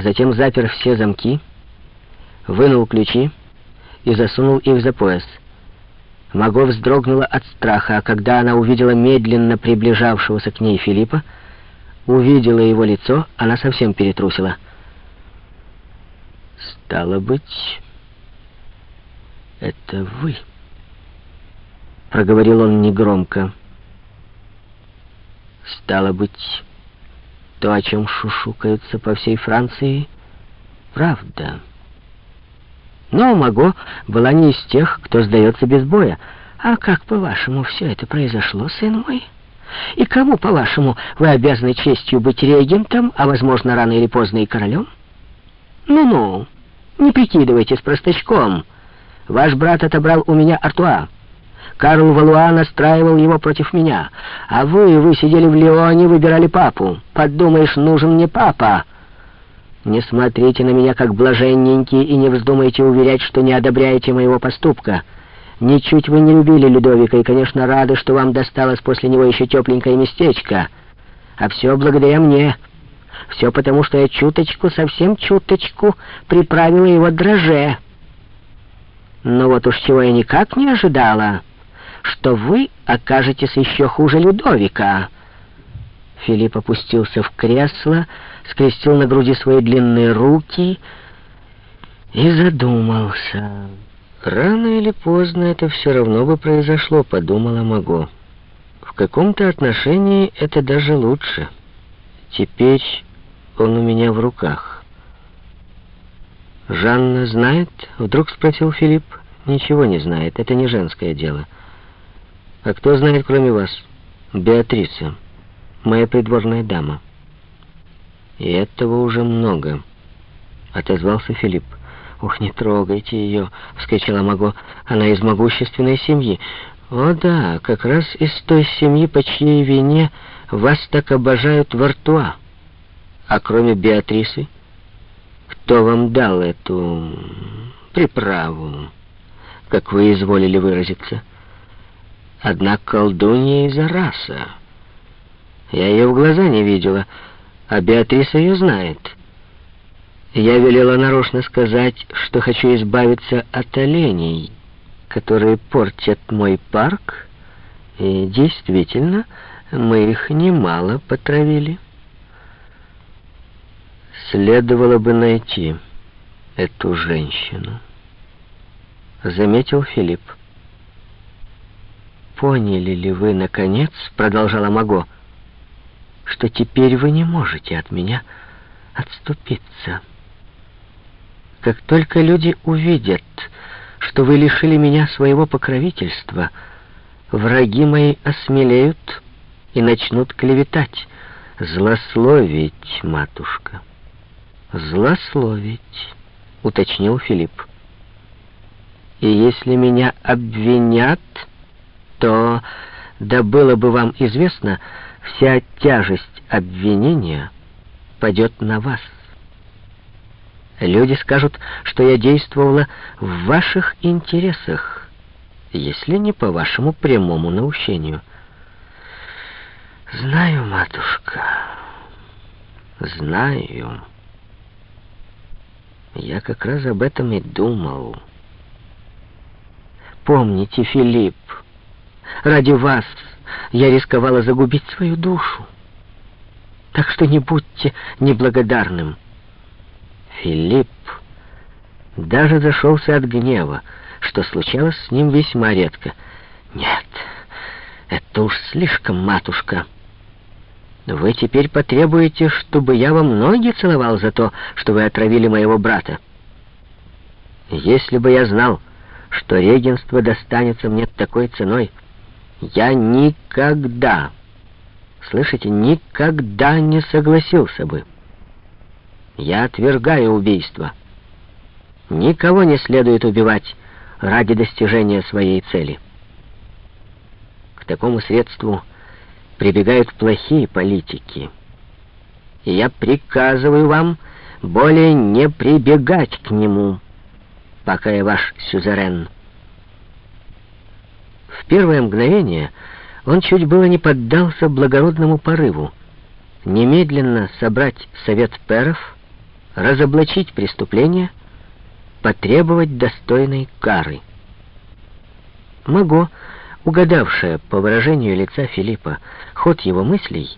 затем запер все замки, вынул ключи и засунул их за пояс. Маго вздрогнула от страха, а когда она увидела медленно приближавшегося к ней Филиппа, увидела его лицо, она совсем перетрусила. «Стало быть, это вы», — проговорил он негромко. «Стало быть, то, о чем шушукаются по всей Франции, правда». Но Маго была не из тех, кто сдается без боя. А как, по-вашему, все это произошло, сын мой? И кому, по-вашему, вы обязаны честью быть регентом, а, возможно, рано или поздно и королем? Ну-ну, не прикидывайтесь простачком. Ваш брат отобрал у меня Артуа. Карл Валуа настраивал его против меня. А вы, вы сидели в Лионе, выбирали папу. Подумаешь, нужен мне папа. Не смотрите на меня как блаженненький и не вздумайте уверять, что не одобряете моего поступка. Ничуть вы не любили Людовика и, конечно, рады, что вам досталось после него еще тепленькое местечко. А все благодаря мне. Все потому, что я чуточку, совсем чуточку приправила его дроже. Но вот уж чего я никак не ожидала, что вы окажетесь еще хуже Людовика». Филипп опустился в кресло, скрестил на груди свои длинные руки и задумался. «Рано или поздно это все равно бы произошло», — подумала Маго. «В каком-то отношении это даже лучше. Теперь он у меня в руках». «Жанна знает?» — вдруг спросил Филипп. «Ничего не знает, это не женское дело». «А кто знает, кроме вас?» «Беатриса» моя придворная дама». «И этого уже много», — отозвался Филипп. «Ух, не трогайте ее!» — вскричала Маго. «Она из могущественной семьи». «О да, как раз из той семьи, по чьей вине вас так обожают в Артуа. А кроме Беатрисы, кто вам дал эту приправу, как вы изволили выразиться? Одна колдунья из Араса». Я ее в глаза не видела, а Беатриса ее знает. Я велела нарочно сказать, что хочу избавиться от оленей, которые портят мой парк, и действительно, мы их немало потравили. Следовало бы найти эту женщину, заметил Филипп. «Поняли ли вы, наконец, — продолжала Маго, — что теперь вы не можете от меня отступиться. Как только люди увидят, что вы лишили меня своего покровительства, враги мои осмелеют и начнут клеветать, злословить, матушка. Злословить, уточнил Филипп. И если меня обвинят, то, да было бы вам известно, вся тяжесть обвинения падет на вас. Люди скажут, что я действовала в ваших интересах, если не по вашему прямому наущению. Знаю, матушка, знаю. Я как раз об этом и думал. Помните, Филипп, ради вас я рисковала загубить свою душу. Так что не будьте неблагодарным. Филипп даже зашелся от гнева, что случалось с ним весьма редко. Нет, это уж слишком, матушка. Вы теперь потребуете, чтобы я вам ноги целовал за то, что вы отравили моего брата. Если бы я знал, что регенство достанется мне такой ценой, я никогда, слышите, никогда не согласился бы. Я отвергаю убийство. Никого не следует убивать ради достижения своей цели. К такому средству прибегают плохие политики. И я приказываю вам более не прибегать к нему, пока я ваш сюзерен. В первое мгновение он чуть было не поддался благородному порыву. Немедленно собрать совет перов разоблачить преступление, потребовать достойной кары. Маго, угадавшая по выражению лица Филиппа ход его мыслей,